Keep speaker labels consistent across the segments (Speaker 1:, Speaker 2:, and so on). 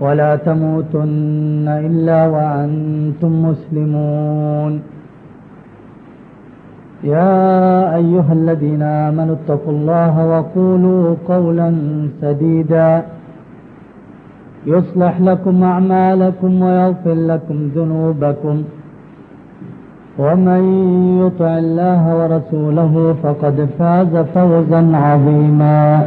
Speaker 1: ولا تموتن إلا وأنتم مسلمون. يا أيها الذين آمنوا اتقوا الله وقولوا قولا سديدا. يصلح لكم أعمالكم ويغفر لكم ذنوبكم. ومن يطع الله ورسوله فقد فاز فوزا عظيما.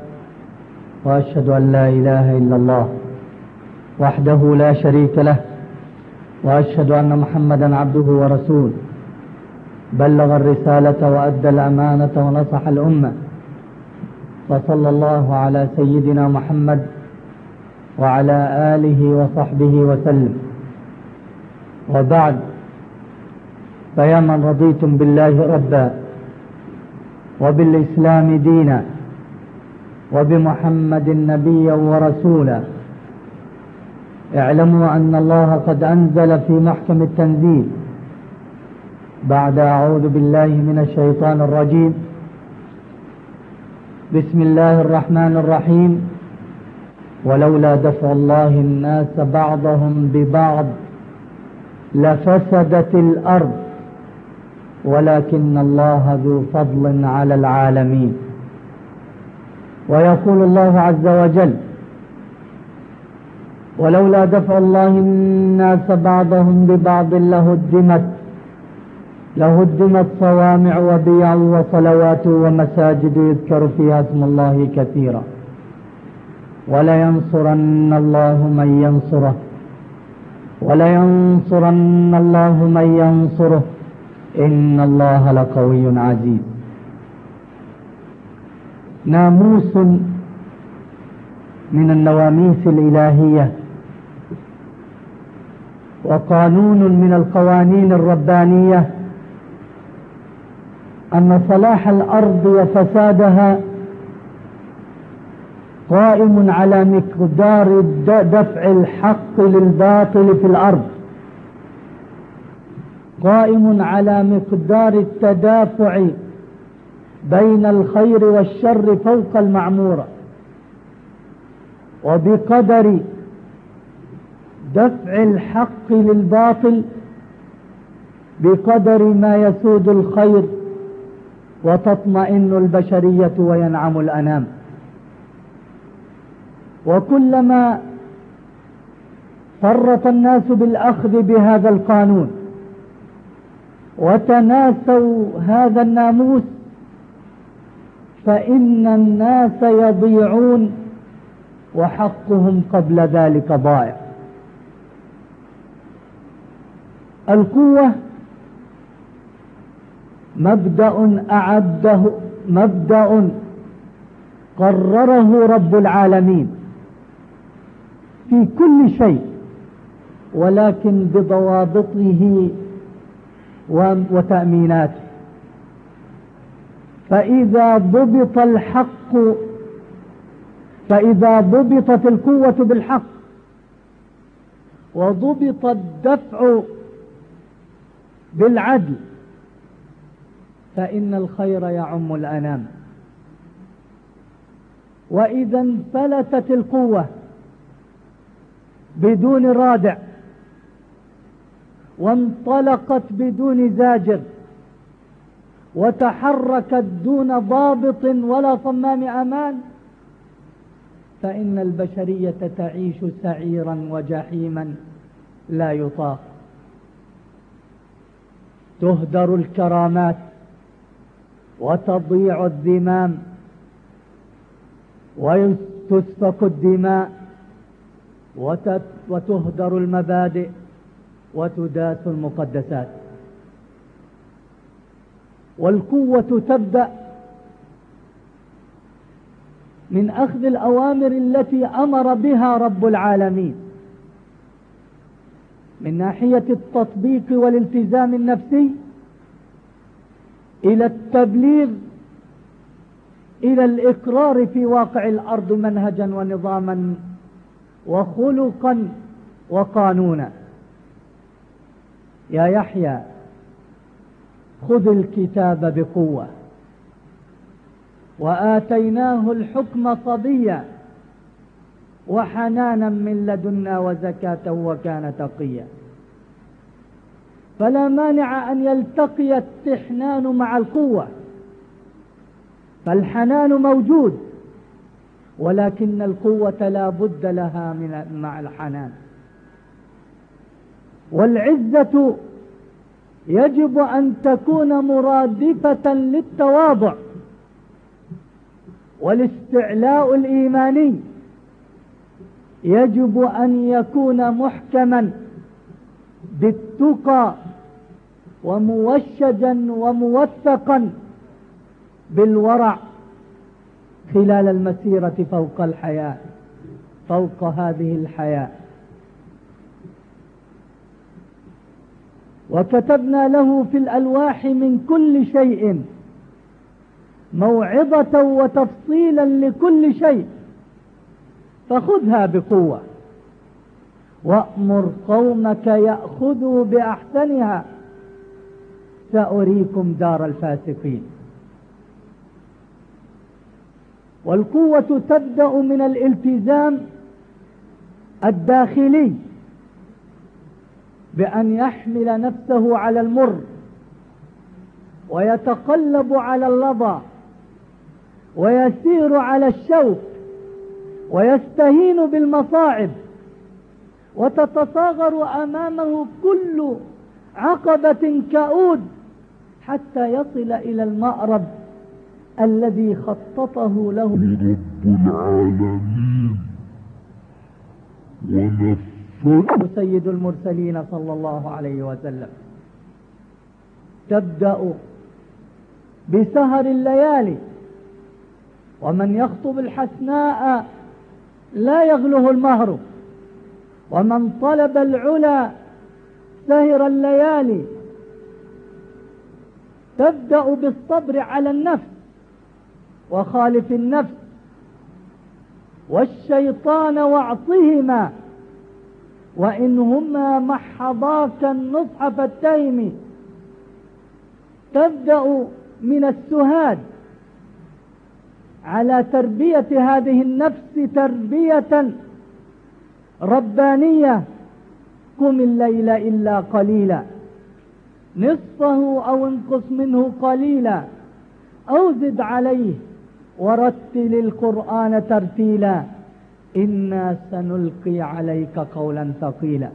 Speaker 1: وأشهد أن لا إله إلا الله وحده لا شريك له وأشهد أن محمدا عبده ورسوله. بلغ الرسالة وأدى الأمانة ونصح الأمة. وصلى الله على سيدنا محمد وعلى آله وصحبه وسلم. وبعد. فيا من رضيتم بالله ربا وبالإسلام دينا. وبمحمد نبيا ورسولا اعلموا أن الله قد أنزل في محكم التنزيل. بعد أعوذ بالله من الشيطان الرجيم. بسم الله الرحمن الرحيم. ولولا دفع الله الناس بعضهم ببعض لفسدت الأرض. ولكن الله ذو فضل على العالمين. ويقول الله عز وجل ولولا دفع الله الناس بعضهم ببعض لهدمت لهدمت صوامع وبيع وصلوات ومساجد يذكر فيها اسم الله كثيرا. ولينصرن الله من ينصره. ولينصرن الله من ينصره. إن الله لقوي عزيز. ناموس من النواميس الإلهية وقانون من القوانين الربانية أن صلاح الأرض وفسادها قائم على مقدار دفع الحق للباطل في الأرض قائم على مقدار التدافع بين الخير والشر فوق المعمورة. وبقدر دفع الحق للباطل بقدر ما يسود الخير وتطمئن البشرية وينعم الأنام. وكلما فرط الناس بالأخذ بهذا القانون وتناسوا هذا الناموس فإن الناس يضيعون وحقهم قبل ذلك ضائع. القوة مبدأ أعده مبدأ قرره رب العالمين في كل شيء ولكن بضوابطه وتأميناته. فإذا ضبط الحق فإذا ضبطت القوة بالحق وضبط الدفع بالعدل فإن الخير يعم الأنام. وإذا انفلتت القوة بدون رادع وانطلقت بدون زاجر وتحركت دون ضابط ولا صمام أمان فإن البشرية تعيش سعيرا وجحيما لا يطاق. تهدر الكرامات وتضيع الذمام وتسفك الدماء وتهدر المبادئ وتداس المقدسات. والقوة تبدأ من أخذ الأوامر التي أمر بها رب العالمين. من ناحية التطبيق والالتزام النفسي إلى التبليغ إلى الإقرار في واقع الأرض منهجا ونظاما وخلقا وقانونا. يا يحيى خذ الكتاب بقوة. وآتيناه الحكم صبيا. وحنانا من لدنا وزكاة وكان تقيا. فلا مانع أن يلتقي التحنان مع القوة. فالحنان موجود ولكن القوة لا بد لها من مع الحنان. والعزة يجب أن تكون مرادفة للتواضع والاستعلاء الإيماني. يجب أن يكون محكما بالتقى وموشجا وموثقا بالورع خلال المسيرة فوق الحياة فوق هذه الحياة. وكتبنا له في الألواح من كل شيء موعظة وتفصيلا لكل شيء فخذها بقوة. وأمر قومك يأخذوا بأحسنها. سأريكم دار الفاسقين. والقوة تبدأ من الالتزام الداخلي. بأن يحمل نفسه على المر ويتقلب على اللظى ويسير على الشوك ويستهين بالمصاعب وتتصاغر أمامه كل عقبة كؤود حتى يصل إلى المأرب الذي خططه له.
Speaker 2: رب العالمين. ونفر
Speaker 1: سيد المرسلين صلى الله عليه وسلم. تبدأ بسهر الليالي. ومن يخطب الحسناء لا يغله المهر. ومن طلب العلا سهر الليالي. تبدأ بالصبر على النفس وخالف النفس. والشيطان واعصهما وإن هما محضاك النصح فاتهم تبدأ من السهاد على تربية هذه النفس تربية ربانية. قم الليل إلا قليلا. نصفه أو انقص منه قليلا. أو زد عليه ورتل القرآن ترتيلا. إنا سنلقي عليك قولا ثقيلا.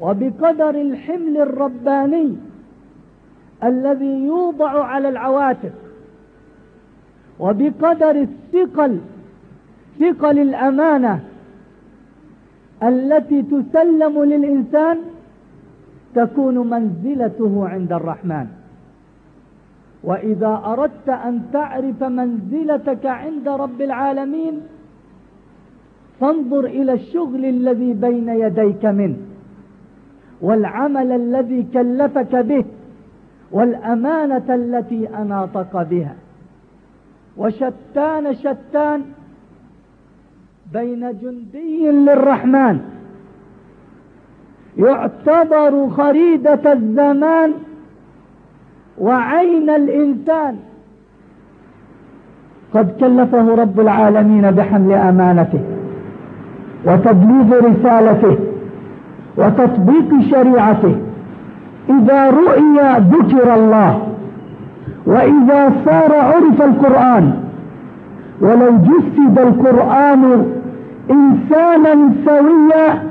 Speaker 1: وبقدر الحمل الرباني الذي يوضع على العواتق. وبقدر الثقل ثقل الأمانة التي تسلم للإنسان تكون منزلته عند الرحمن. وإذا أردت أن تعرف منزلتك عند رب العالمين فانظر إلى الشغل الذي بين يديك منه والعمل الذي كلفك به والأمانة التي أناطق بها. وشتان شتان بين جندي للرحمن. يعتبر خريدة الزمان وعين الإنسان. قد كلفه رب العالمين بحمل أمانته. وتبليغ رسالته وتطبيق شريعته. إذا رؤي ذكر الله وإذا صار عرف القرآن ولو جسد القرآن إنسانا سويا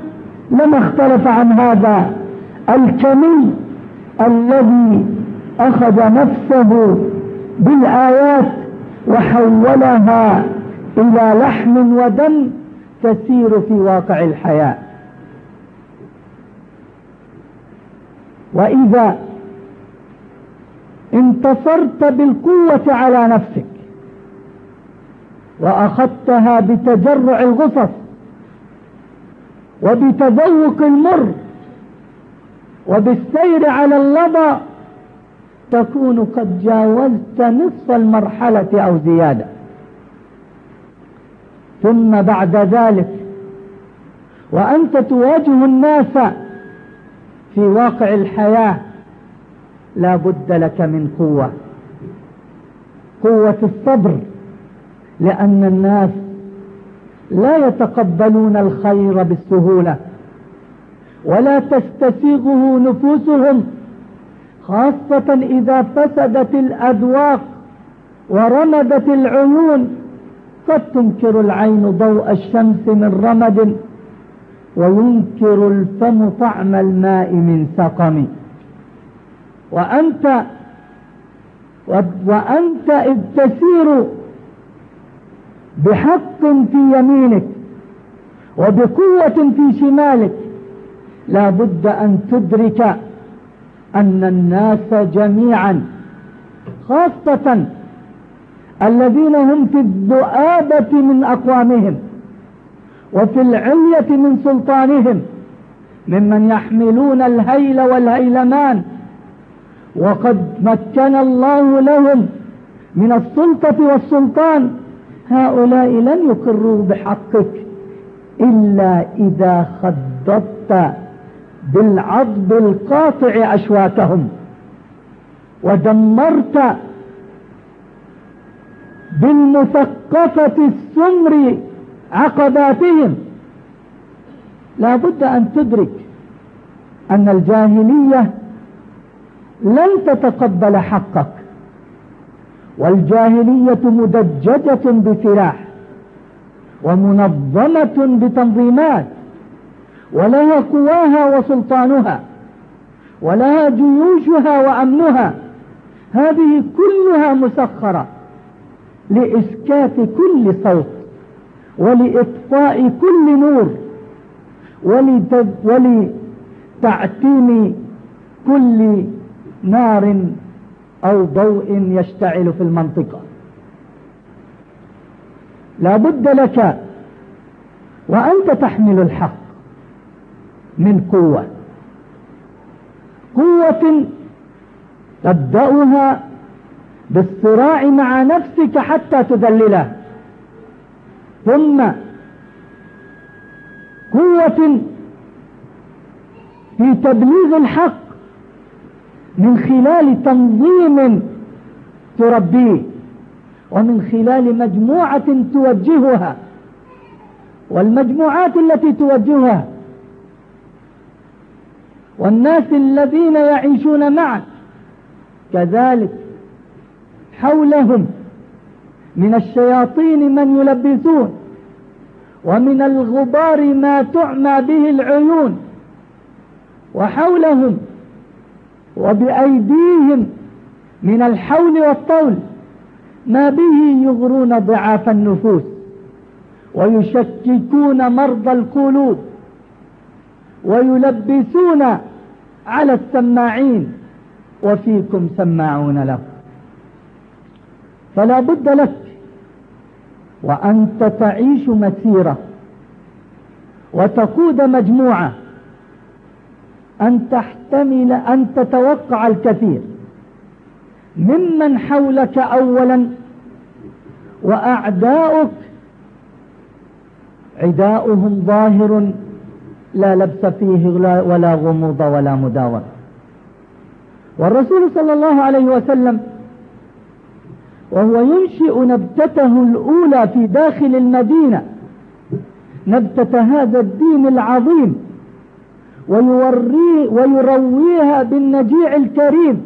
Speaker 1: لما اختلف عن هذا الكمي الذي أخذ نفسه بالآيات وحولها إلى لحم ودم تسير في واقع الحياة. وإذا انتصرت بالقوة على نفسك وأخذتها بتجرع الغصص وبتذوق المر وبالسير على اللظى تكون قد جاوزت نصف المرحلة أو زيادة. ثم بعد ذلك. وأنت تواجه الناس في واقع الحياة لا بد لك من قوة. قوة الصبر لأن الناس لا يتقبلون الخير بالسهولة ولا تستسيغه نفوسهم خاصة إذا فسدت الأذواق ورمدت العيون. قد تنكر العين ضوء الشمس من رمد وينكر الفم طعم الماء من سقم. وأنت وأنت إذ تسير بحق في يمينك وبقوة في شمالك لا بد أن تدرك أن الناس جميعا خاصة الذين هم في الذؤابة من أقوامهم وفي العلية من سلطانهم ممن يحملون الهيل والهيلمان وقد مكن الله لهم من السلطة والسلطان. هؤلاء لن يقروا بحقك إلا إذا خددت بالعضب القاطع أشواكهم ودمرت بالمثقفة السمر عقباتهم. لا بد أن تدرك أن الجاهلية لن تتقبل حقك والجاهلية مدججة بسلاح ومنظمة بتنظيمات ولها قواها وسلطانها ولها جيوشها وأمنها. هذه كلها مسخرة. لإسكات كل صوت ولإطفاء كل نور ولتعتيم كل نار أو ضوء يشتعل في المنطقة. لا بد لك وأنت تحمل الحق من قوة. قوة تبدأها بالصراع مع نفسك حتى تذلله. ثم قوة في تبليغ الحق من خلال تنظيم تربيه ومن خلال مجموعة توجهها. والمجموعات التي توجهها والناس الذين يعيشون معك كذلك حولهم من الشياطين من يلبسون ومن الغبار ما تعمى به العيون وحولهم وبأيديهم من الحول والطول ما به يغرون ضعاف النفوس ويشككون مرضى القلوب ويلبسون على السماعين وفيكم سماعون له فلا بد لك. وأنت تعيش مسيرة وتقود مجموعة. أن تحتمل أن تتوقع الكثير. ممن حولك أولا وأعداؤك عداؤهم ظاهر لا لبس فيه ولا غموض ولا مداومة. والرسول صلى الله عليه وسلم وهو ينشئ نبتته الأولى في داخل المدينة نبتة هذا الدين العظيم ويوري ويرويها بالنجيع الكريم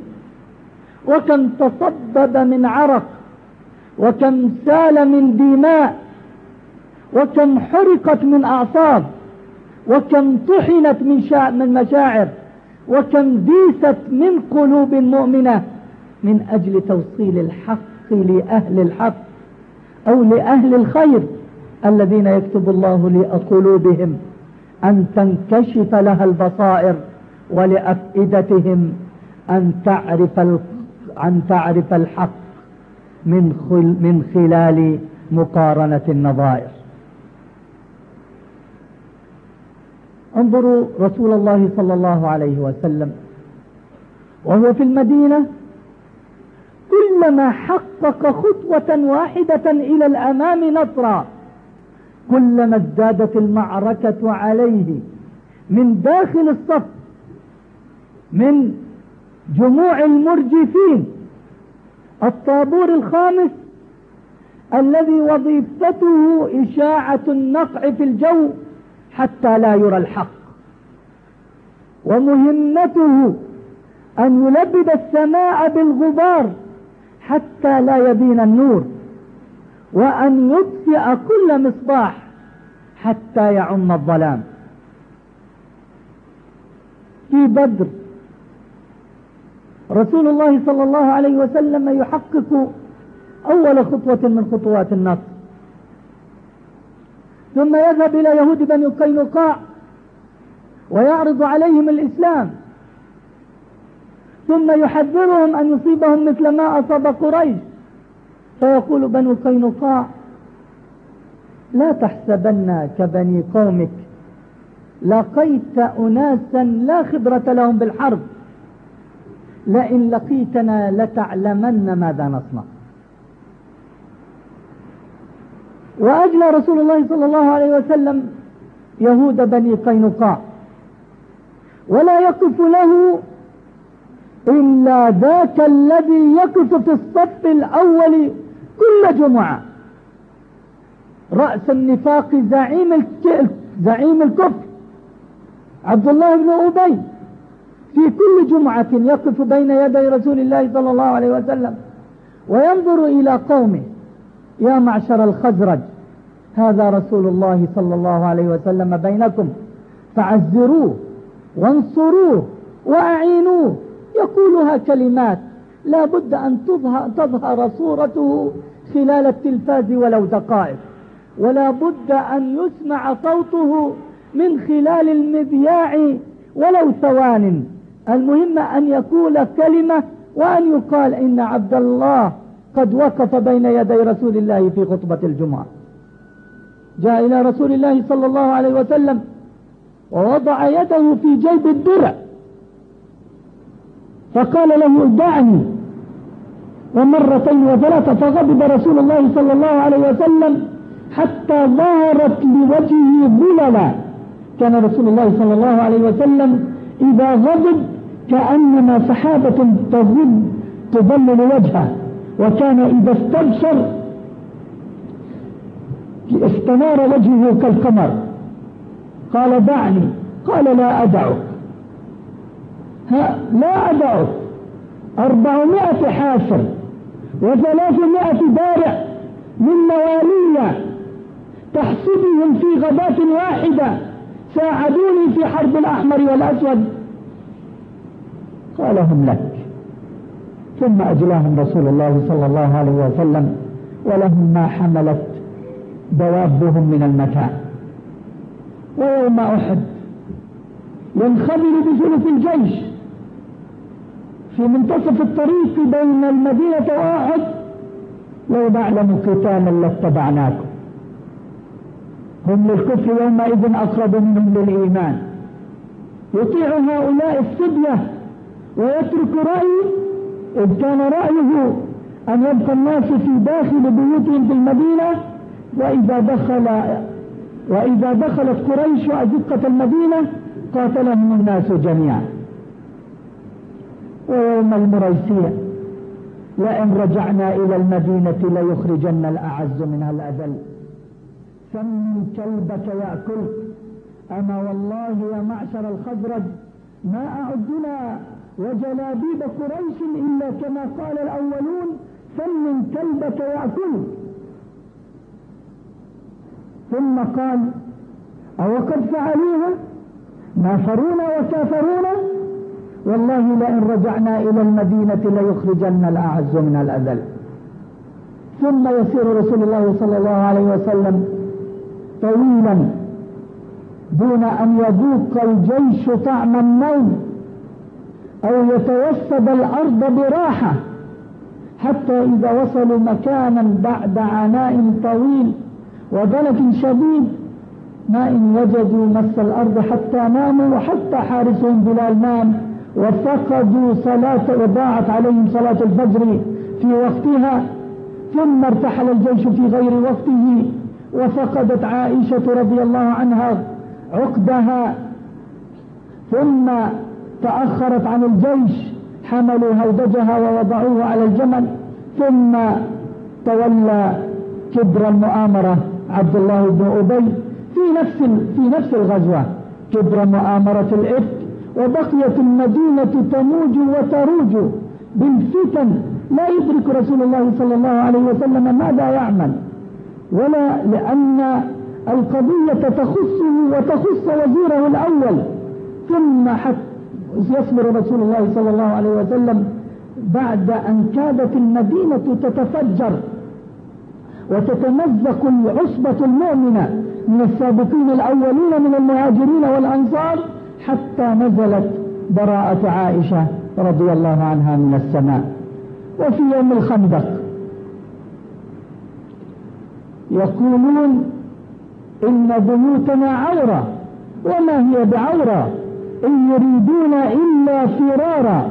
Speaker 1: وكم تصبب من عرق وكم سال من دماء وكم حرقت من أعصاب وكم طحنت من. من مشاعر وكم ديست من قلوب مؤمنة من أجل توصيل الحق لأهل الحق أو لأهل الخير الذين يكتب الله لقلوبهم أن تنكشف لها البصائر ولأفئدتهم أن تعرف أن تعرف الحق من خل من خلال مقارنة النظائر. انظروا رسول الله صلى الله عليه وسلم وهو في المدينة كلما حقق خطوة واحدة إلى الأمام نصرا. كلما ازدادت المعركة عليه من داخل الصف من جموع المرجفين الطابور الخامس الذي وظيفته إشاعة النقع في الجو حتى لا يرى الحق. ومهمته أن يلبد السماء بالغبار حتى لا يبين النور وأن يطفئ كل مصباح حتى يعم الظلام. في بدر رسول الله صلى الله عليه وسلم يحقق أول خطوة من خطوات النصر. ثم يذهب إلى يهود بني قينقاع ويعرض عليهم الإسلام. ثم يحذرهم أن يصيبهم مثل ما أصاب قريش. فيقول بنو قينقاع لا تحسبن كبني قومك لقيت أناسا لا خبرة لهم بالحرب. لئن لقيتنا لتعلمن ماذا نصنع. وأجلى رسول الله صلى الله عليه وسلم يهود بني قينقاع. ولا يقف له إلا ذاك الذي يقف في الصف الأول كل جمعة. رأس النفاق زعيم زعيم الكفر. عبد الله بن أبي. في كل جمعة يقف بين يدي رسول الله صلى الله عليه وسلم وينظر إلى قومه. يا معشر الخزرج هذا رسول الله صلى الله عليه وسلم بينكم. فعزروه وانصروه وأعينوه. يقولها كلمات. لا بد أن تظهر, تظهر صورته خلال التلفاز ولو دقائق. ولا بد أن يسمع صوته من خلال المذياع ولو ثوان. المهم أن يقول كلمة وأن يقال إن عبد الله قد وقف بين يدي رسول الله في خطبة الجمعة. جاء إلى رسول الله صلى الله عليه وسلم ووضع يده في جيب الدرع. فقال له دعني ومرتين وثلاثة فغضب رسول الله صلى الله عليه وسلم حتى ظهرت لوجهه ظللا. كان رسول الله صلى الله عليه وسلم إذا غضب كأنما سحابة تظل تظلل وجهه وكان إذا استبشر استنار وجهه كالقمر. قال دعني. قال لا أدعك. لا أدعك أربعمائة حاسر وثلاثمائة دارع من موالية تحسبهم في غداة واحدة ساعدوني في حرب الأحمر والأسود. قال هم لك. ثم أجلاهم رسول الله صلى الله عليه وسلم ولهم ما حملت دوابهم من المتاع. ويوم أحد ينخبر بثلث الجيش. في منتصف الطريق بين المدينة وأحد. لو نعلم قتالا لاتبعناكم. هم للكفر يومئذ أقرب منهم للإيمان. يطيع هؤلاء الصبية ويترك رأي إذ كان رأيه أن يبقى الناس في داخل بيوتهم في المدينة. وإذا دخل وإذا دخلت قريش أزقة المدينة قاتلهم الناس جميعا. ويوم المريسية. لئن رجعنا إلى المدينة ليخرجن الأعز منها الأذل. سم كلبك يأكل. أما والله يا معشر الخزرج ما أعدنا وجلابيب قريش إلا كما قال الأولون سم كلبك يأكل. ثم قال أو قد فعلوها نافرونا وكافرونا؟ والله لئن رجعنا إلى المدينة ليخرجن الأعز من الأذل. ثم يسير رسول الله صلى الله عليه وسلم طويلا دون أن يذوق الجيش طعم النوم أو يتوسد الأرض براحة حتى إذا وصلوا مكانا بعد عناء طويل وبلد شديد. ما إن وجدوا مس الأرض حتى ناموا وحتى حارسهم بلال نام. وفقدوا صلاة وضاعت عليهم صلاة الفجر في وقتها ثم ارتحل الجيش في غير وقته وفقدت عائشة رضي الله عنها عقدها ثم تأخرت عن الجيش حملوا هودجها ووضعوه على الجمل ثم تولى كبر المؤامرة عبد الله بن أبي في نفس في نفس الغزوة كبر مؤامرة الإفك وبقيت المدينة تموج وتروج بالفتن. لا يدرك رسول الله صلى الله عليه وسلم ماذا يعمل. ولا لأن القضية تخصه وتخص وزيره الأول. ثم حتى يصبر رسول الله صلى الله عليه وسلم بعد أن كادت المدينة تتفجر. وتتمزق العصبة المؤمنة من السابقين الأولين من المهاجرين والأنصار. حتى نزلت براءة عائشة رضي الله عنها من السماء. وفي يوم الخندق يقولون إن بيوتنا عورة وما هي بعورة؟ إن يريدون إلا فرارا.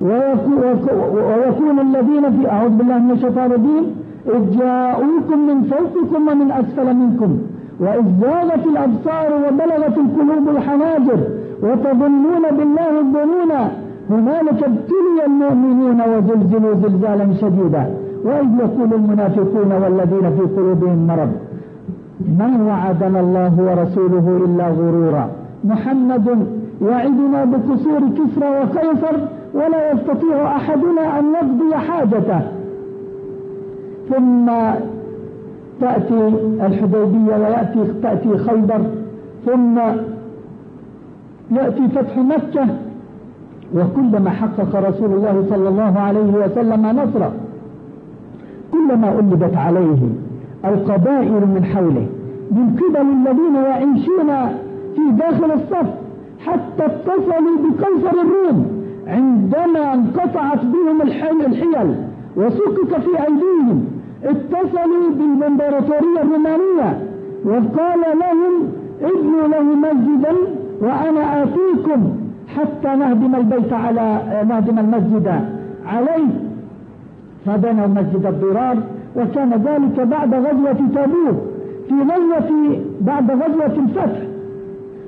Speaker 1: ويكون الذين في أعوذ بالله من الشيطان الرجيم إذ جاءوكم من فوقكم ومن أسفل منكم. وإذ زاغت الأبصار وبلغت القلوب الحناجر وتظنون بالله الظنون هنالك ابتلي المؤمنون وزلزلوا زلزالا شديدا. وإذ يقول المنافقون والذين في قلوبهم مرض ما وعدنا الله ورسوله إلا غرورا؟ محمد يعدنا بقصور كسرى وقيصر ولا يستطيع أحدنا أن يقضي حاجته. ثم تأتي الحديبية ويأتي تأتي خيبر ثم يأتي فتح مكة وكلما حقق رسول الله صلى الله عليه وسلم نصرا كلما ألبت عليه القبائل من حوله من قبل الذين يعيشون في داخل الصف حتى اتصلوا بقيصر الروم. عندما انقطعت بهم الحيل وسقط في أيديهم اتصلوا بالإمبراطورية الرومانية وقال لهم ابنوا له مسجدا وأنا آتيكم حتى نهدم البيت على نهدم المسجد عليه. فبنوا مسجد الضرار وكان ذلك بعد غزوة تبوك في غزوة بعد غزوة الفتح.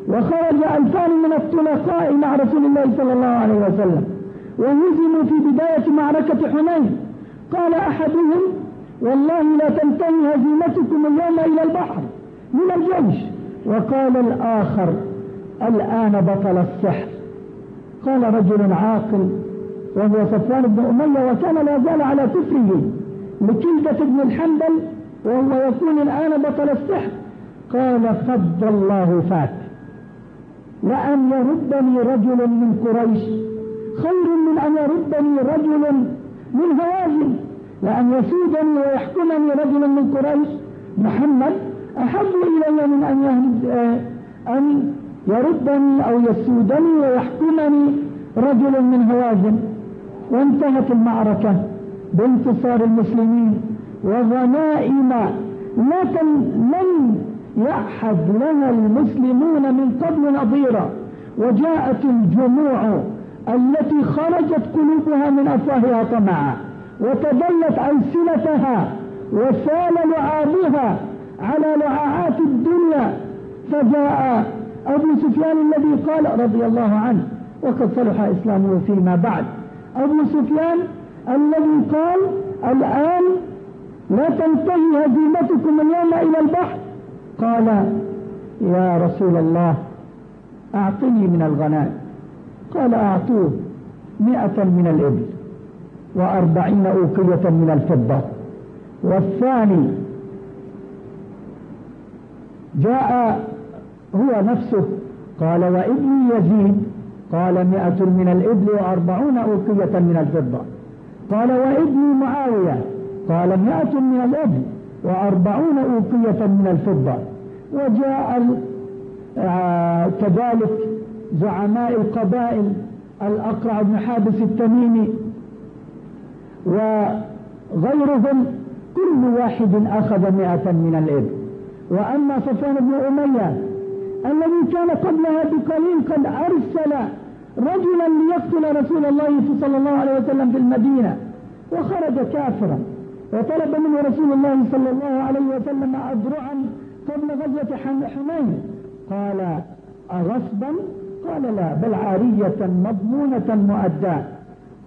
Speaker 1: وخرج ألفان من الطلقاء مع رسول الله صلى الله عليه وسلم وهزموا في بداية معركة حنين. قال أحدهم والله لا تنتهي هزيمتكم اليوم إلى البحر من الجيش. وقال الآخر الآن بطل السحر. قال رجل عاقل وهو صفوان بن أمية وكان لا زال على كفره لكلدة بن الحنبل وهو يقول الآن بطل السحر. قال فض الله فات لأن يردني رجل من قريش. خير من أن يردني رجل من هوازن. لأن يسودني ويحكمني رجل من قريش محمد أحب إلي من أن يهد أن يردني أو يسودني ويحكمني رجل من هوازن. وانتهت المعركة بانتصار المسلمين وغنائم لم يعحد لها المسلمون من قبل نظيرا وجاءت الجموع التي خرجت قلوبها من أفواهها طمعا. وتدلت ألسنتها وسال لعابها على لعاعات الدنيا فجاء أبو سفيان الذي قال رضي الله عنه وقد صلح إسلامه فيما بعد. أبو سفيان الذي قال الآن لا تنتهي هزيمتكم اليوم إلى البحر. قال يا رسول الله أعطني من الغنائم. قال أعطوه مئة من الإبل. وأربعين أوقية من الفضة. والثاني جاء هو نفسه قال وابني يزيد؟ قال مئة من الإبل وأربعون أوقية من الفضة. قال وابني معاوية؟ قال مئة من الإبل وأربعون أوقية من الفضة. وجاء آه، كذلك زعماء القبائل الأقرع بن حابس التميمي وغيرهم كل واحد أخذ مئة من الإبل. وأما صفوان بن أمية الذي كان قبلها بقليل قد أرسل رجلا ليقتل رسول الله صلى الله عليه وسلم في المدينة وخرج كافرا. وطلب منه رسول الله صلى الله عليه وسلم أذرعا قبل غزوة حنين قال أغصبا؟ قال لا بل عارية مضمونة مؤداة.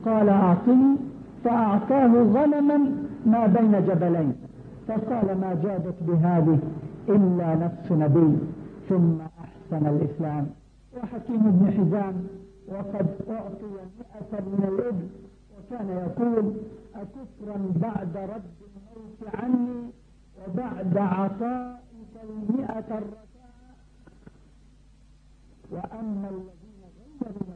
Speaker 1: قال أعطني فأعطاه غنما ما بين جبلين فقال ما جادت بهذه إلا نفس نبي ثم أحسن الإسلام. وحكيم بن حزام وقد أعطي مئة من الإبل. وكان يقول أكفرا بعد رد الموت عني وبعد عطائك المئة الركعة وأما الذين غيروا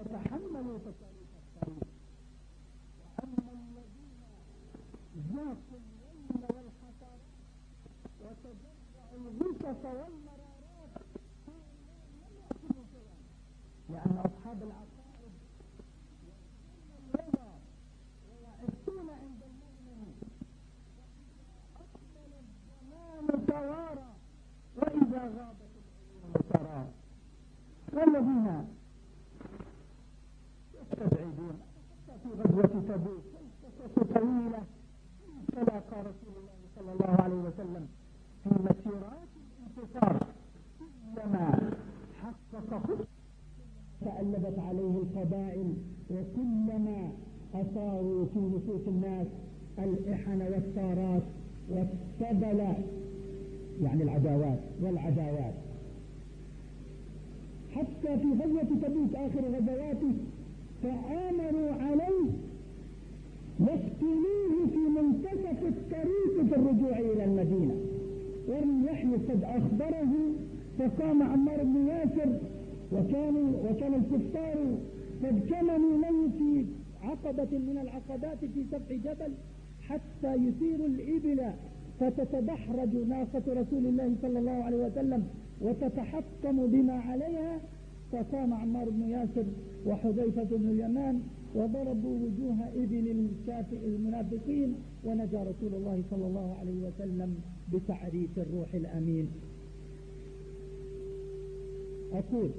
Speaker 1: وأما الذين تحملوا تكاليف الطريق وأما الذين ذاقوا الليل والحسرات وتجرعوا الغصص والمرارات لم يأكلوا شيئا لأن أصحاب العقل توارى وإذا غابت العيون ترى والذين يستبعدون في غزوة تبوك. طويلة تلاقى رسول الله صلى الله عليه وسلم في مسيرات الانتصار. كلما حقق خطة تألبت عليه القبائل وكلما أثاروا في نفوس الناس الإحن والثارات والسبل يعني العداوات والعداوات. حتى في غزوة تبوك آخر غزواته فآمروا عليه يقتلوه في منتصف الطريق في الرجوع إلى المدينة. والوحي قد أخبره فقام عمار بن ياسر وكان وكان الكفار قد كمنوا له في عقبة من العقبات في سفح جبل حتى يثيروا الإبل فتتدحرج ناقة رسول الله صلى الله عليه وسلم وتتحكم بما عليها فقام عمار بن ياسر وحذيفة بن اليمان وضربوا وجوه إبل المنافقين ونجا رسول الله صلى الله عليه وسلم بتعريف الروح الأمين. أقول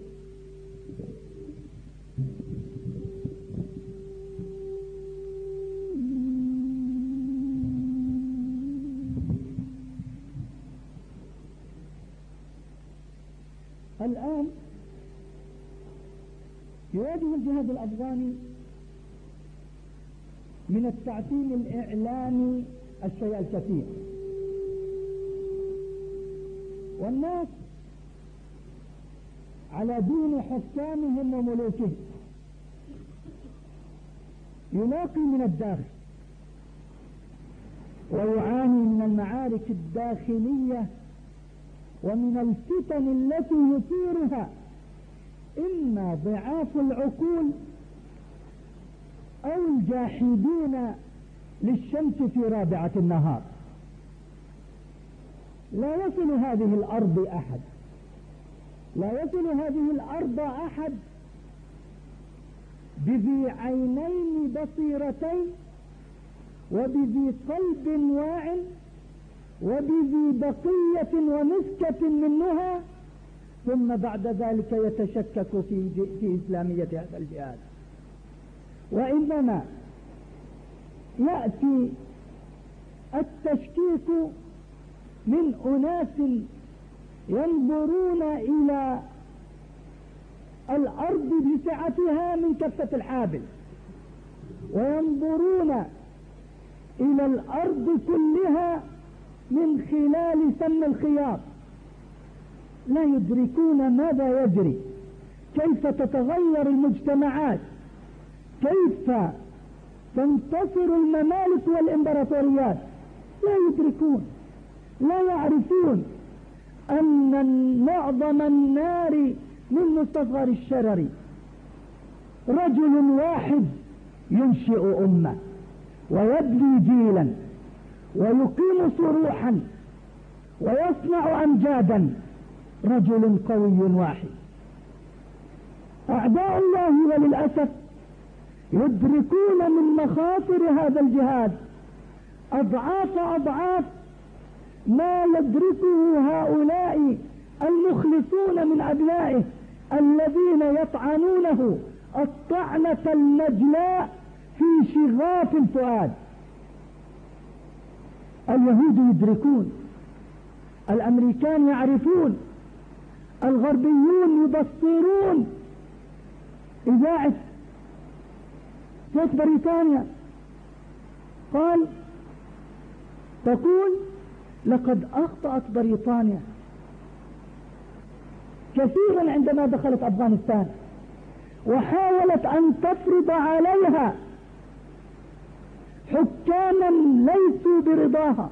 Speaker 1: الآن يواجه الجهاد الأفغاني من التعتيم الإعلامي الشيء الكثير. والناس على دين حكامهم وملوكهم يلاقي من الداخل ويعاني من المعارك الداخلية ومن الفتن التي يثيرها إما ضعاف العقول أو الجاحدين للشمس في رابعة النهار. لا يصل هذه الأرض أحد. لا يصل هذه الأرض أحد بذي عينين بصيرتين وبذي قلب واع وبذي بقية ومسكة منها ثم بعد ذلك يتشكك في, في إسلامية هذا الجهاد. وإنما يأتي التشكيك من أناس ينظرون إلى الأرض بسعتها من كفة الحابل وينظرون إلى الأرض كلها من خلال سن الخياط. لا يدركون ماذا يجري. كيف تتغير المجتمعات. كيف تنتصر الممالك والإمبراطوريات. لا يدركون. يعرفون أن معظم النار من مستصغر الشرر. رجل واحد ينشئ أمة ويبني جيلا ويقيم صروحا ويصنع أمجادا. رجل قوي واحد. أعداء الله وللأسف يدركون من مخاطر هذا الجهاد. أضعاف أضعاف ما يدركه هؤلاء المخلصون من أبنائه الذين يطعنونه الطعنة النجلاء في شغاف الفؤاد. اليهود يدركون الأمريكان يعرفون الغربيون يبصرون. إذاعة صوت بريطانيا قال تقول لقد أخطأت بريطانيا. كثيرا عندما دخلت أفغانستان وحاولت أن تفرض عليها حكاما ليسوا برضاها.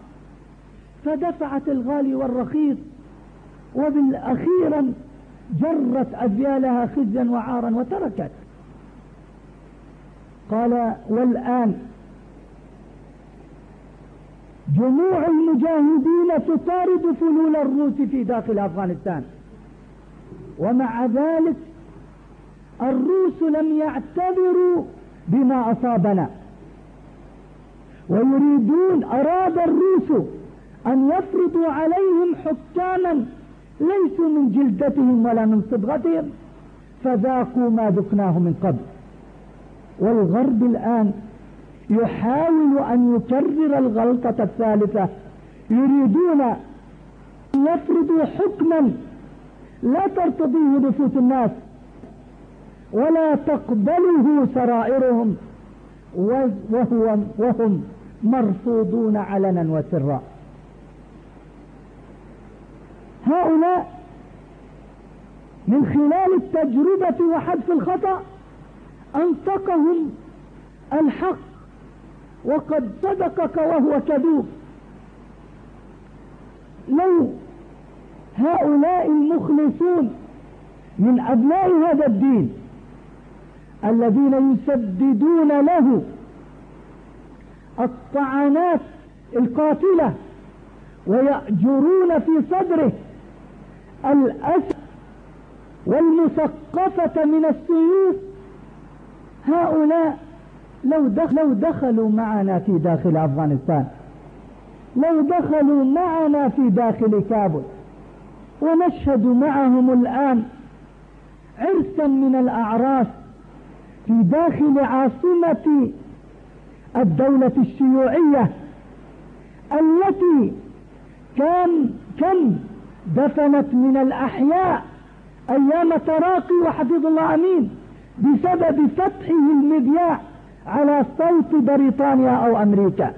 Speaker 1: فدفعت الغالي والرخيص وبالأخيرا جرت أذيالها خزيا وعارا وتركت. قال والآن جموع المجاهدين تطارد فلول الروس في داخل أفغانستان. ومع ذلك الروس لم يعتبروا بما أصابنا. ويريدون أراد الروس أن يفرضوا عليهم حكاما ليسوا من جلدتهم ولا من صبغتهم فذاقوا ما ذقناه من قبل. والغرب الآن يحاول أن يكرر الغلطة الثالثة يريدون أن يفرضوا حكما لا ترتضيه نفوس الناس ولا تقبله سرائرهم وهو وهم مرفوضون علنا وسرا. هؤلاء من خلال التجربة وحذف الخطأ أنطقهم الحق وقد صدقك وهو كذوب لو هؤلاء المخلصون من أبناء هذا الدين الذين يسددون له الطعنات القاتلة ويأجرون في صدره الأسد والمثقفة من السيوف. هؤلاء لو دخلوا, دخلوا معنا في داخل أفغانستان لو دخلوا معنا في داخل كابل ونشهد معهم الآن عرسا من الأعراس في داخل عاصمة الدولة الشيوعية التي كان كم دفنت من الأحياء أيام تراقي وحفظ الله أمين بسبب فتحه المذياع على صوت بريطانيا أو أمريكا.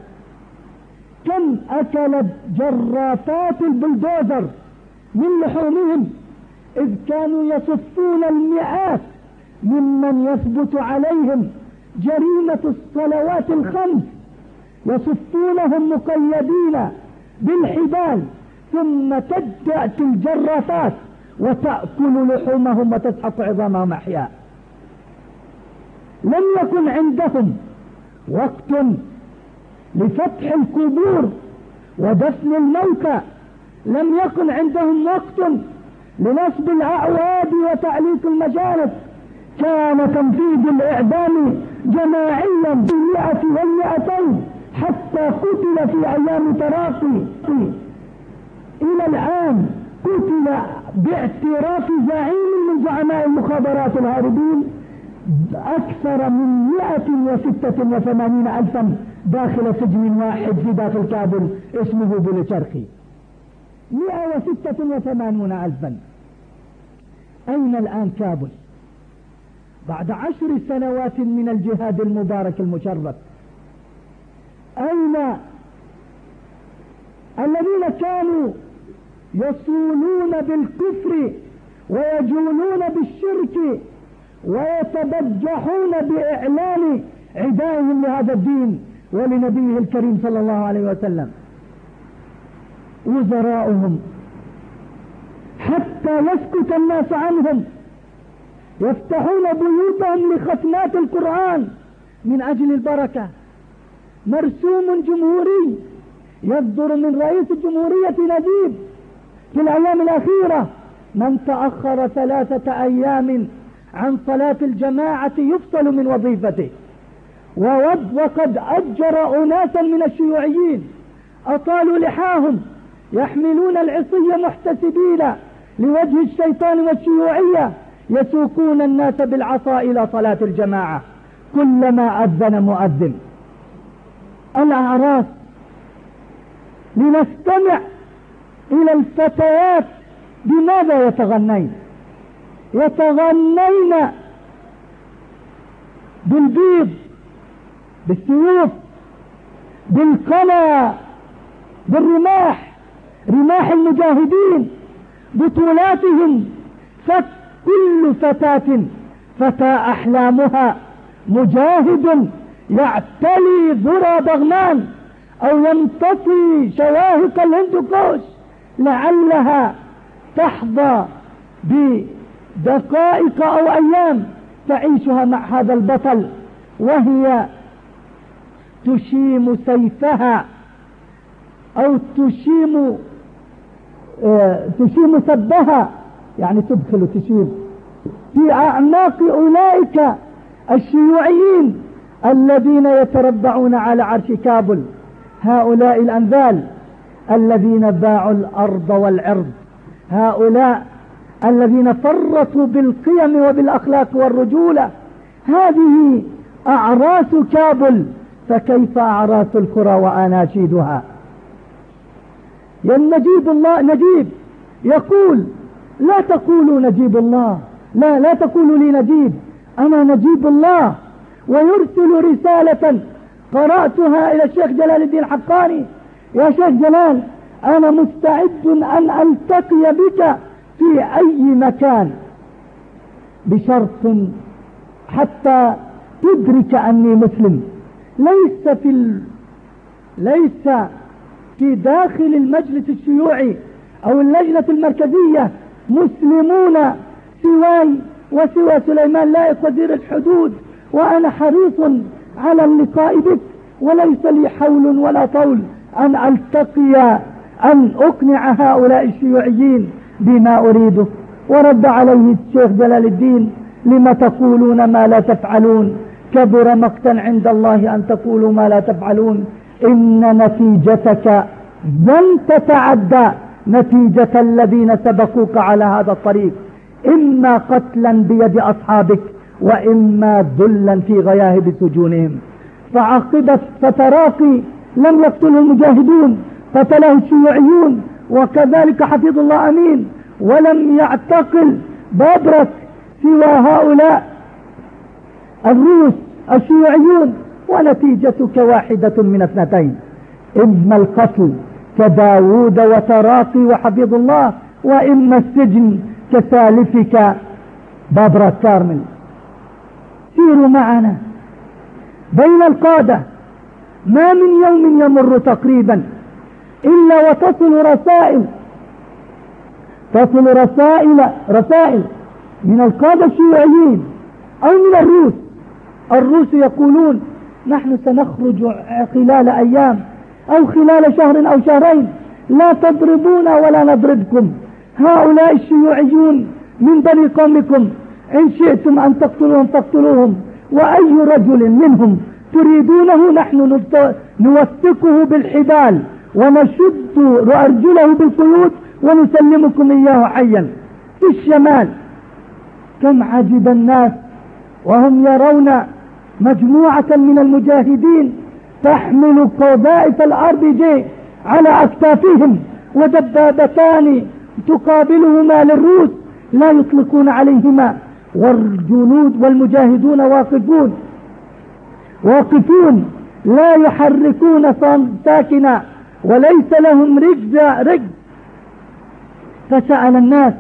Speaker 1: كم أكلت جرافات البلدوزر من لحومهم إذ كانوا يصفون المئات ممن يثبت عليهم جريمة الصلوات الخمس يصفونهم مقيدين بالحبال. ثم تأتي الجرافات وتأكل لحومهم وتسحق عظامهم أحياء. لم يكن عندهم وقت لفتح القبور ودفن الموتى. لم يكن عندهم وقت لنصب الأعواد وتعليق المجالس. كان تنفيذ الإعدام جماعيا بالمئة والمئتين حتى قتل في أيام تراقي. إلى الآن قتل باعتراف زعيم من زعماء المخابرات الهاربين أكثر من 186 ألفا داخل سجن واحد في داخل كابل اسمه بولشرخي 186 ألفا. أين الآن كابل؟ بعد عشر سنوات من الجهاد المبارك المشرف. أين الذين كانوا يصولون بالكفر ويجولون بالشرك ويتبجحون بإعلان عدائهم لهذا الدين ولنبيه الكريم صلى الله عليه وسلم. وزراؤهم حتى يسكت الناس عنهم. يفتحون بيوتهم لختمات القرآن من أجل البركة. مرسوم جمهوري يصدر من رئيس الجمهورية نجيب. في الأيام الأخيرة من تأخر ثلاثة أيام عن صلاة الجماعة يفصل من وظيفته. وقد أجر أناسا من الشيوعيين. أطالوا لحاهم يحملون العصي محتسبين لوجه الشيطان والشيوعية يسوقون الناس بالعصا إلى صلاة الجماعة كلما أذن مؤذن. الأعراس لنستمع إلى الفتيات بماذا يتغنين؟ يتغنين بالبيض بالسيوف بالقنا بالرماح رماح المجاهدين بطولاتهم. فكل فتاة فتى أحلامها مجاهد يعتلي ذرى بغمان أو يمتطي شواهق الهندوكوش لعلها تحظى بدقائق أو أيام تعيشها مع هذا البطل وهي تشيم سيفها أو تشيم آه، تشيم سبها يعني تدخل تشيم في أعناق أولئك الشيوعيين الذين يتربعون على عرش كابل هؤلاء الأنذال. الذين باعوا الأرض والعرض. هؤلاء الذين فرطوا بالقيم وبالأخلاق والرجولة هذه أعراس كابل فكيف أعراس القرى وأناشيدها يا نجيب الله نجيب. يقول لا تقولوا نجيب الله. لا لا تقولوا لي نجيب. أنا نجيب الله. ويرسل رسالة قرأتها إلى الشيخ جلال الدين حقاني. يا شيخ جلال أنا مستعد أن ألتقي بك في أي مكان. بشرط حتى تدرك أني مسلم. ليس في ال... ليس في داخل المجلس الشيوعي أو اللجنة المركزية مسلمون سواي وسوى سليمان لائق وزير الحدود وأنا حريص على اللقاء بك وليس لي حول ولا طول. أن ألتقي أن أقنع هؤلاء الشيوعيين بما أريده ورد عليه الشيخ جلال الدين لم تقولون ما لا تفعلون؟ كبر مقتا عند الله أن تقولوا ما لا تفعلون. إن نتيجتك لن تتعدى نتيجة الذين سبقوك على هذا الطريق. إما قتلا بيد أصحابك وإما ذلا في غياهب سجونهم. فعقبت فتراقي لم يقتله المجاهدون قتله الشيوعيون وكذلك حفظ الله أمين. ولم يعتقل بابرك سوى هؤلاء الروس الشيوعيون. ونتيجتك واحدة من اثنتين. إما القتل كداود وتراقي وحفظ الله وإما السجن كثالثك بابرا كارمل. سيروا معنا بين القادة. ما من يوم يمر تقريبا إلا وتصل رسائل تصل رسائل رسائل من القادة الشيوعيين أو من الروس. الروس يقولون نحن سنخرج خلال أيام أو خلال شهر أو شهرين لا تضربونا ولا نضربكم. هؤلاء الشيوعيون من بني قومكم إن شئتم أن تقتلوهم فاقتلوهم وأي رجل منهم تريدونه نحن نوثقه بالحبال ونشد أرجله بالقيود ونسلمكم إياه حيا. في الشمال كم عجب الناس وهم يرون مجموعة من المجاهدين تحمل قذائف الأرض جي على أكتافهم ودبابتان تقابلهما للروس لا يطلقون عليهما والجنود والمجاهدون واقفون. واقفون لا يحركون ساكنا وليس لهم رجز رجز. فسأل الناس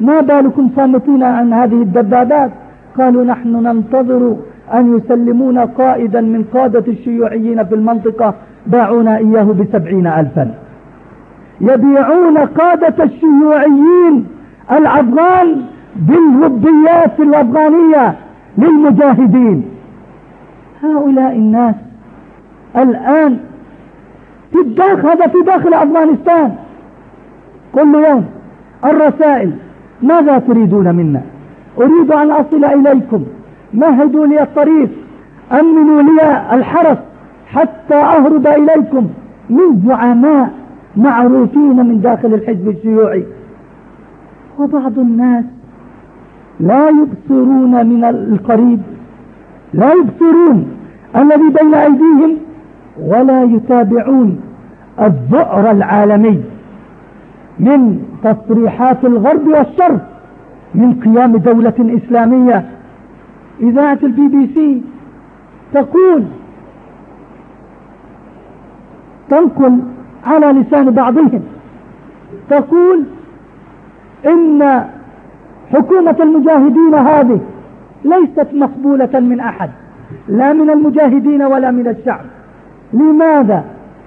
Speaker 1: ما بالكم صامتين عن هذه الدبابات؟ قالوا نحن ننتظر أن يسلمونا قائدا من قادة الشيوعيين في المنطقة باعونا إياه بسبعين ألفا. يبيعون قادة الشيوعيين الأفغان بالربيات الأفغانية للمجاهدين. هؤلاء الناس الآن في الداخل هذا في داخل أفغانستان. كل يوم الرسائل ماذا تريدون منا؟ أريد أن أصل إليكم. مهدوا لي الطريق. أمنوا لي الحرس حتى أهرب إليكم من زعماء معروفين من داخل الحزب الشيوعي. وبعض الناس لا يبصرون من القريب. لا يبصرون الذي بين أيديهم ولا يتابعون الذعر العالمي من تصريحات الغرب والشرق من قيام دولة إسلامية. إذاعة البي بي سي تقول تنقل على لسان بعضهم. تقول إن حكومة المجاهدين هذه ليست مقبولة من أحد لا من المجاهدين ولا من الشعب. لماذا؟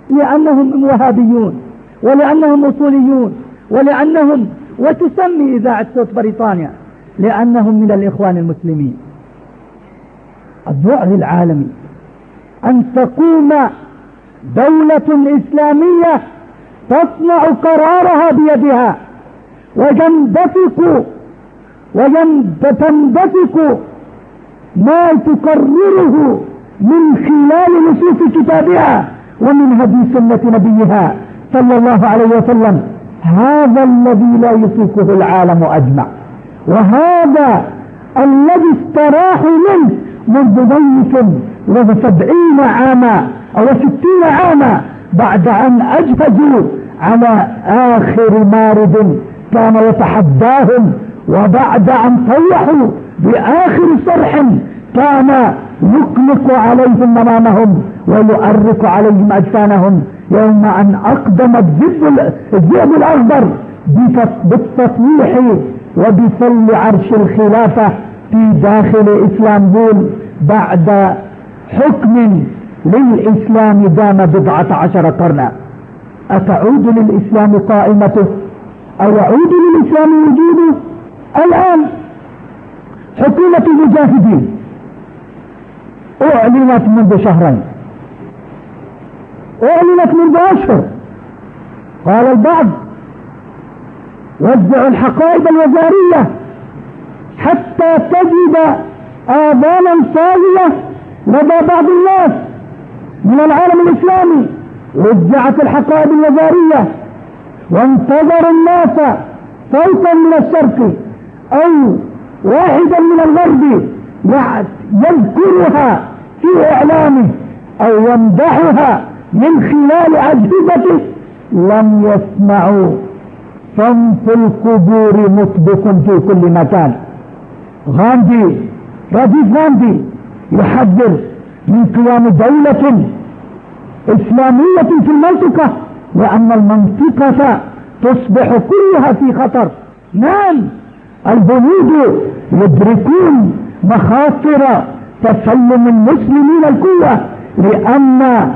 Speaker 1: لأنهم وهابيون ولأنهم أصوليون ولأنهم وتسمي إذاعة صوت بريطانيا لأنهم من الإخوان المسلمين. الذعر العالمي أن تقوم دولة إسلامية تصنع قرارها بيدها ويندفق وتندفق ما تقرره من خلال نصوص كتابها ومن هدي سنة نبيها صلى الله عليه وسلم. هذا الذي لا يطيقه العالم أجمع. وهذا الذي استراحوا منه منذ ضيق وسبعين عاما أو ستين عاما بعد أن أجهزوا على آخر مارد كان يتحداهم وبعد أن طيحوا بآخر صرح كان يقلق عليهم منامهم ويؤرق عليهم أجسانهم يوم أن أقدم الذئب الأخضر بالتصويح وبسل عرش الخلافة في داخل إسلامبول بعد حكم للإسلام دام بضعة عشر قرنا. أتعود للإسلام قائمته؟ أو يعود للإسلام وجوده؟ الآن حكومة المجاهدين. أعلنت منذ شهرين. أعلنت منذ أشهر. قال البعض وزعوا الحقائب الوزارية حتى تجد آذانا صاغية لدى بعض الناس من العالم الإسلامي. وزعت الحقائب الوزارية وانتظر الناس صوتا من الشرق أو واحدا من الغرب يذكرها في إعلامه أو يمدحها من خلال أجهزته لم يسمعوا. صنف القبور مطبق في كل مكان. غاندي رجيف غاندي يحذر من قيام دولة إسلامية في المنطقة لأن المنطقة تصبح كلها في خطر. نعم. الجنود يدركون مخاطر تسلم المسلمين القوة لأن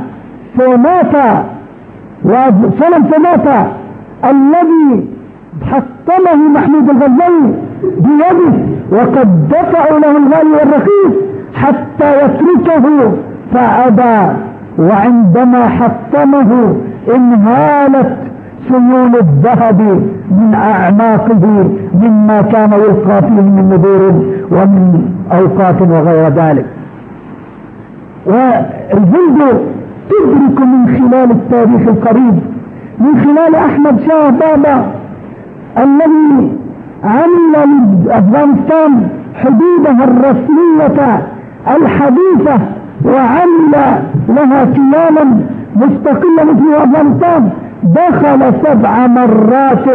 Speaker 1: سومنات وسلم سومنات الذي حطمه محمود الغزنوي بيده وقد دفعوا له الغالي والرخيص حتى يتركه فأبى وعندما حطمه انهالت سيول الذهب من أعماقه مما كان يلقى فيه من نذور ومن أوقات وغير ذلك. والجند تدرك من خلال التاريخ القريب من خلال أحمد شاه بابا الذي عمل لأفغانستان حدودها الرسمية الحديثة وعمل لها كيانا مستقلا في أفغانستان. دخل سبع مرات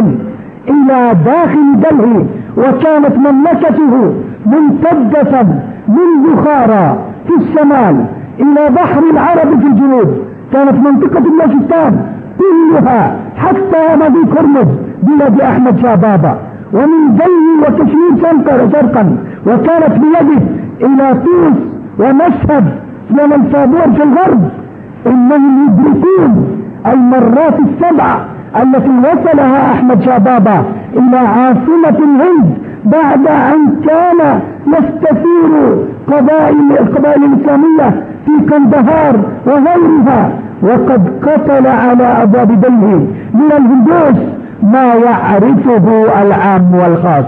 Speaker 1: إلى داخل دلهي وكانت مملكته ممتدة من بخارى في الشمال إلى بحر العرب في الجنوب. كانت منطقة بلوشستان كلها حتى مضي كرمز بلاد أحمد شابابا ومن دلهي وكشمير شرقا وكانت بيده إلى توس ومشهد ومن في الغرب. إنهم يدركون المرات السبع التي وصلها أحمد شابابا إلى عاصمة الهند بعد أن كان يستثير قبائل القبائل الإسلامية في كندهار وغيرها وقد قتل على أبواب دلهي من الهندوس ما يعرفه العام والخاص.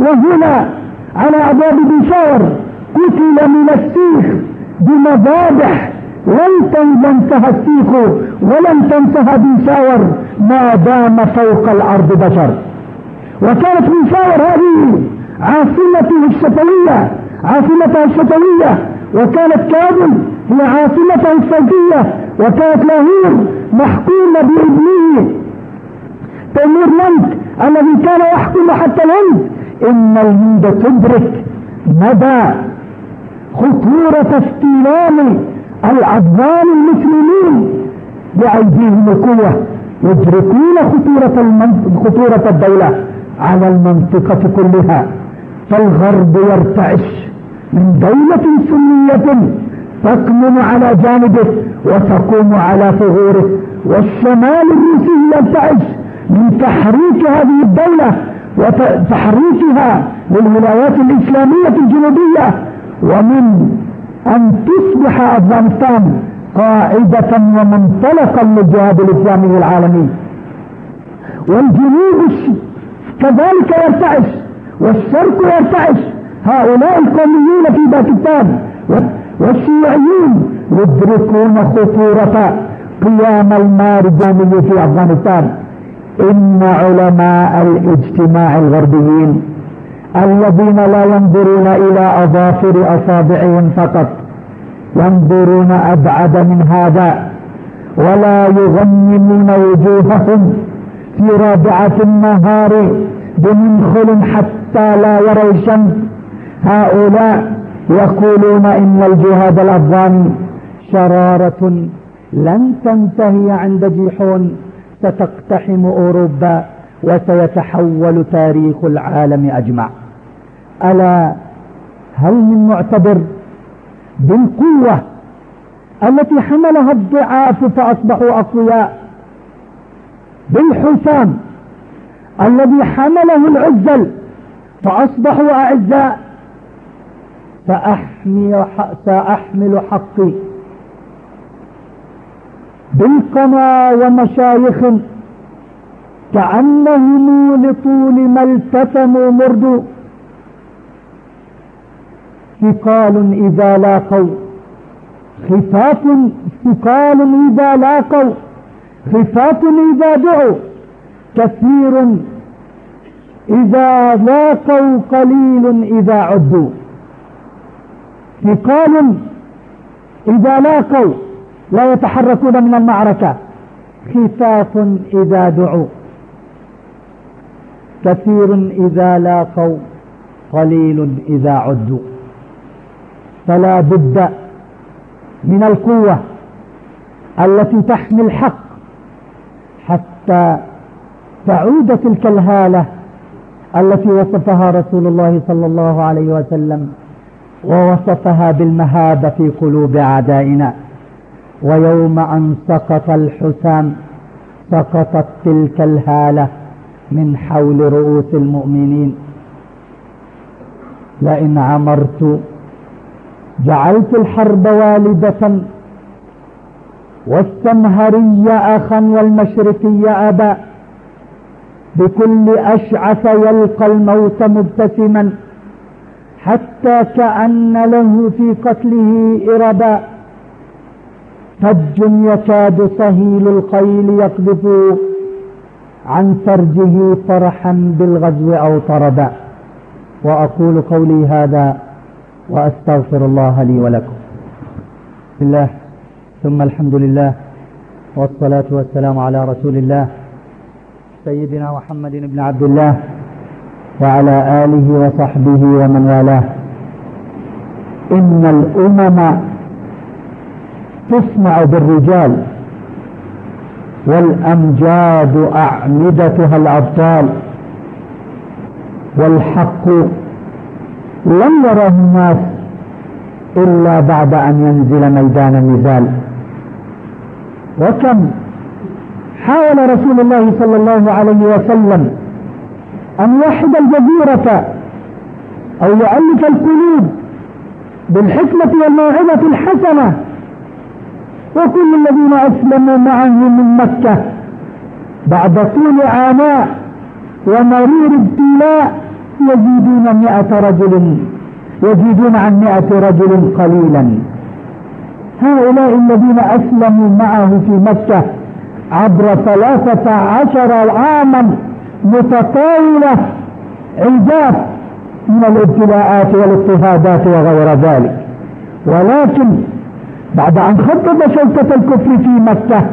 Speaker 1: وهنا على أبواب بشاور قتل من السيخ بمذابح لن تنتهى السيخ ولن تنتهى بشاور ما دام فوق الأرض بشر. وكانت بشاور هذه عاصمته الشتوية عاصمتها الشتوية. وكانت كابل هي عاصمته الصوتية وكانت لاهور محكومة بابنه تيمور لنك الذي كان يحكم حتى الهند. إن الهند تدرك مدى خطورة استيلام الأفغان المسلمين بأيديهم القوة يدركون خطورة خطورة الدولة على المنطقة كلها فالغرب يرتعش من دولة سنية تكمن على جانبه وتقوم على ثغوره والشمال الروسي يرتعش من تحريك هذه الدولة وتحريكها للولايات الإسلامية الجنوبية ومن أن تصبح أفغانستان قاعدة ومنطلقا للجهاد الإسلامي العالمي. والجنوب كذلك يرتعش والشرق يرتعش. هؤلاء القوميون في باكستان والشيوعيون يدركون خطورة قيام المارجانية في أفغانستان. إن علماء الاجتماع الغربيين الذين لا ينظرون إلى أظافر أصابعهم فقط ينظرون أبعد من هذا ولا يغممون وجوههم في رابعة النهار بمنخل حتى لا يروا الشمس. هؤلاء يقولون إن الجهاد الأفغاني شرارة لن تنتهي عند جيحون ستقتحم أوروبا وسيتحول تاريخ العالم أجمع. ألا هل من معتبر بالقوة التي حملها الضعاف فأصبحوا أقوياء؟ بالحسام الذي حمله العزل فأصبحوا أعزاء. سأحمل, سأحمل حقي بالقنا ومشايخ كأنهم لطول ما التثموا مردوا ثقال إذا لاقوا. خفاف ثقال إذا لاقوا. خفاف إذا دعوا. كثير إذا لاقوا قليل إذا عدوا. ثقال إذا لاقوا. لا يتحركون من المعركة. خفاف إذا دعوا. كثير إذا لاقوا قليل إذا عدوا. فلا بد من القوة التي تحمي الحق حتى تعود تلك الهالة التي وصفها رسول الله صلى الله عليه وسلم ووصفها بالمهابة في قلوب أعدائنا. ويوم أن سقط الحسام سقطت تلك الهالة من حول رؤوس المؤمنين. لئن عمرت جعلت الحرب والدة. والسمهري أخا والمشرقي أبا. بكل أشعث يلقى الموت مبتسما. حتى كأن له في قتله إربا. فج يكاد صهيل القيل يقذف. عن فرجه فرحا بالغزو أو طردا وأقول قولي هذا وأستغفر الله لي ولكم. الله ثم الحمد لله والصلاة والسلام على رسول الله سيدنا محمد بن عبد الله وعلى آله وصحبه ومن والاه. إن الأمم تصنع بالرجال والأمجاد أعمدتها الأبطال والحق لم يره الناس إلا بعد أن ينزل ميدان النزال. وكم حاول رسول الله صلى الله عليه وسلم أن يوحد الجزيرة أو يؤلف القلوب بالحكمة والموعظة الحسنة. وكل الذين أسلموا معه من مكة بعد طول عناء ومرير ابتلاء يزيدون مئة رجل يزيدون عن مئة رجل قليلا. هؤلاء الذين أسلموا معه في مكة عبر ثلاثة عشر عاما متطاولة عجاف من الابتلاءات والاضطهادات وغير ذلك. ولكن بعد أن خطب شوكة الكفر في مكة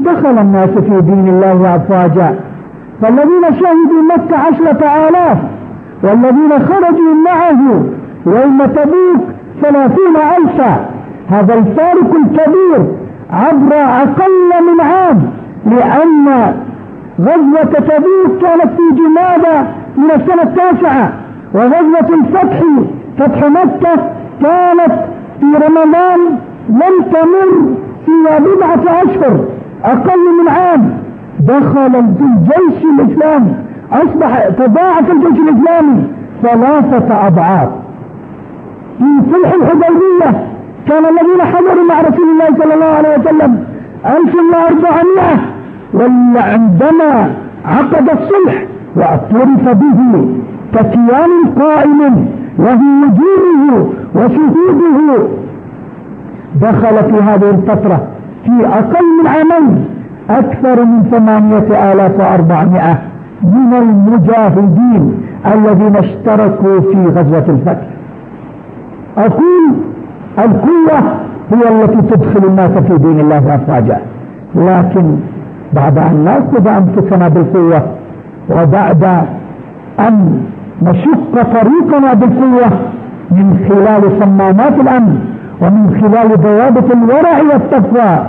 Speaker 1: دخل الناس في دين الله أفواجا. فالذين شهدوا مكة عشرة آلاف والذين خرجوا معه يوم تبوك ثلاثين ألفا هذا الفارق الكبير عبر أقل من عام لأن غزوة تبوك كانت في جمادة من السنة التاسعة وغزوة الفتح فتح مكة كانت في رمضان لم تمر في بضعة أشهر أقل من عام. دخل الجيش الإسلامي أصبح تضاعف الجيش الإسلامي ثلاثة أضعاف. في صلح الحديبية كان الذين حضروا مع رسول الله صلى الله عليه وسلم 1400 وعندما عقد الصلح واعترف به ككيان قائم له وجوده وشهوده دخل في هذه الفترة في أقل من عامين أكثر من ثمانية آلاف وأربعمائة. من المجاهدين الذين اشتركوا في غزوة الفتح. أقول القوة هي التي تدخل الناس في دين الله أفواجا. لكن بعد أن نأخذ أنفسنا بالقوة وبعد أن نشق طريقنا بالقوة من خلال صمامات الأمن ومن خلال ضوابط الورع والتقوى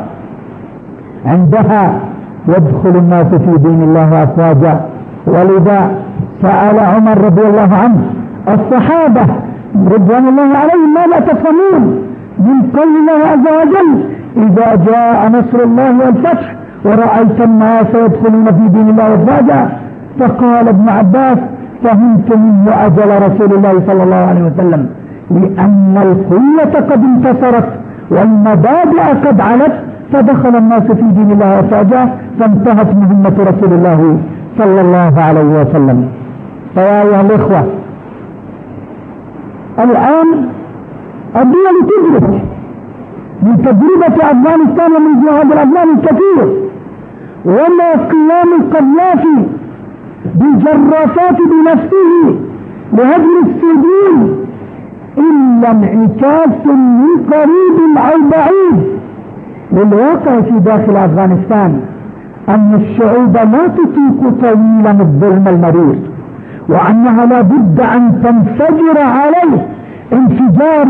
Speaker 1: عندها يدخل الناس في دين الله أفواجا. ولذا سأل عمر رضي الله عنه الصحابة رضوان الله عليهم ماذا تفهمون؟ من قول الله عز وجل إذا جاء نصر الله والفتح ورأيت الناس يدخلون في دين الله أفواجا فقال ابن عباس فهمت منه أجل رسول الله صلى الله عليه وسلم لأن القوة قد انتصرت والمبادئ قد علت فدخل الناس في دين الله أفواجا فانتهت مهمة رسول الله. صلى الله عليه وسلم. فيا أيها الإخوة الآن الدول تدرك من تجربة أفغانستان ومن هذا الأفغان الكثير وما قيام القذافي بالجرافات بنفسه لهدم السجون إلا انعكاس من قريب أو بعيد للواقع في داخل أفغانستان. أن الشعوب لا تطيق طويلا الظلم المرير وأنها لابد أن تنفجر عليه انفجار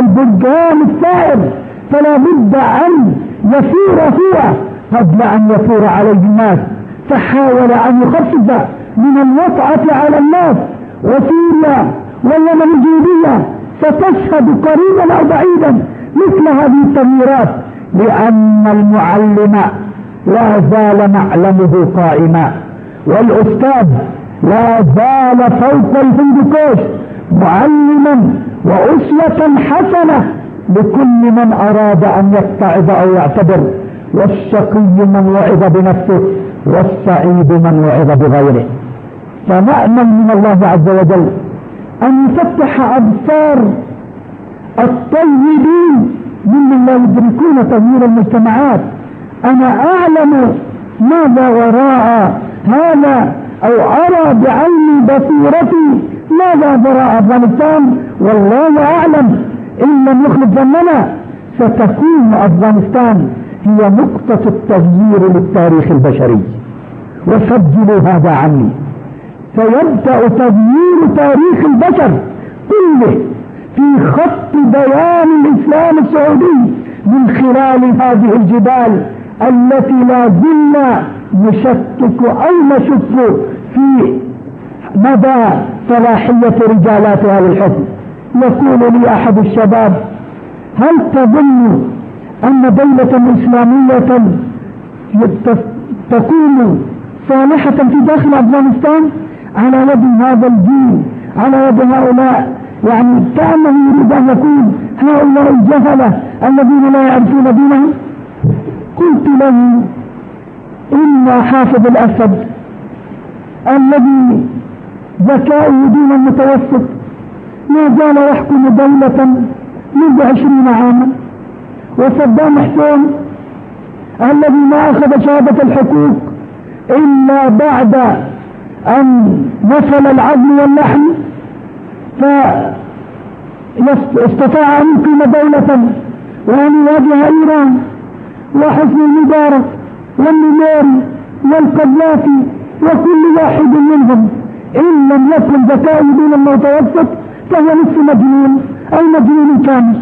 Speaker 1: البرجان الثائر. فلا بد أن يثور هو قبل أن يثور عليه الناس. فحاول أن يخفف من الوطأة على الناس. وسوريا واليمن الجنوبية ستشهد قريبا أو بعيدا مثل هذه التغييرات لأن المعلم لا زال معلمه قائما. والأستاذ لا زال فوق الفندقوش معلما وأسوة حسنة لكل من أراد أن يتعظ أو يعتبر والشقي من وعظ بنفسه والسعيد من وعظ بغيره. فنأمل من الله عز وجل أن يفتح أبصار الطيبين ممن لا يدركون تغيير المجتمعات أنا أعلم ماذا وراء هذا أو أرى بعيني بصيرتي ماذا وراء أفغانستان؟ والله أعلم. إن لم يخلف ظننا ستكون أفغانستان هي نقطة التغيير للتاريخ البشري. وسجلوا هذا عني. سيبدأ تغيير تاريخ البشر كله في خط بيان الإسلام السعودي من خلال هذه الجبال التي لا زلنا نشكك أو نشك في مدى صلاحية رجالات هذا الحكم يقول لي أحد الشباب هل تظن أن دولة إسلامية تكون صالحة في داخل أفغانستان؟ على يد هذا الجيل على يد هؤلاء يعني كأنه يريد أن يكون هؤلاء الجهلة الذين لا يعرفون دينهم؟ قلت له إن حافظ الأسد الذي ذكاؤه دون المتوسط ما زال يحكم دولة منذ عشرين عاما. وصدام حسين الذي ما أخذ شهادة الحقوق إلا بعد أن نفل العظم واللحم فاستطاع أن يقيم دولة وأن يواجه إيران. وحسن المبارك والنميري والقذافي وكل واحد منهم. إن لم يكن ذكاء دون المتوسط فهو نصف مجنون أو مجنون كامل.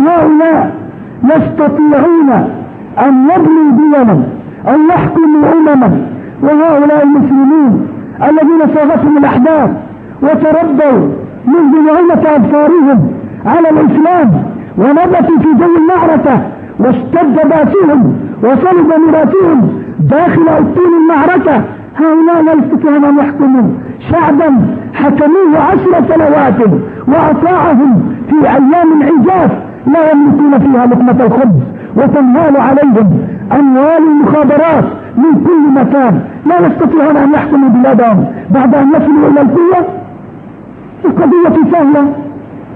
Speaker 1: هؤلاء يستطيعون أن يبنوا دولا أن يحكموا أمما. وهؤلاء المسلمين الذين صاغتهم الأحداث وتربوا منذ نعمة أبصارهم على الإسلام ونبتوا في جو المعركة واشتد باسهم وصلب مراتهم داخل أسطول المعركة. هؤلاء لا يستطيعون أن يحكموا شعبا حكموه عشر سنوات وأطاعهم في أيام عجاف لا يملكون فيها لقمة الخبز وتنهال عليهم أموال المخابرات من كل مكان. لا يستطيعون أن يحكموا بلادهم بعد أن يصلوا إلى القوة. القضية سهلة.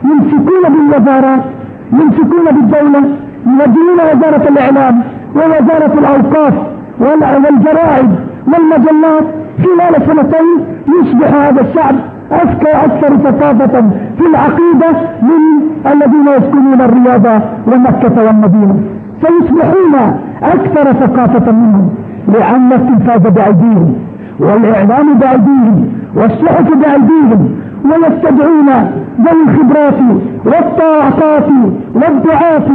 Speaker 1: يمسكون بالوزارات يمسكون بالدولة يوجهون وزارة الإعلام ووزارة الأوقاف والجرائد والمجلات خلال سنتين يصبح هذا الشعب أذكى أكثر ثقافة في العقيدة من الذين يسكنون الرياضة ومكة والمدينة. سيصبحون أكثر ثقافة منهم لأن التلفاز بأيديهم والإعلام بأيديهم والصحف بأيديهم ويستدعون ذوي الخبرات والطاقات والدعاة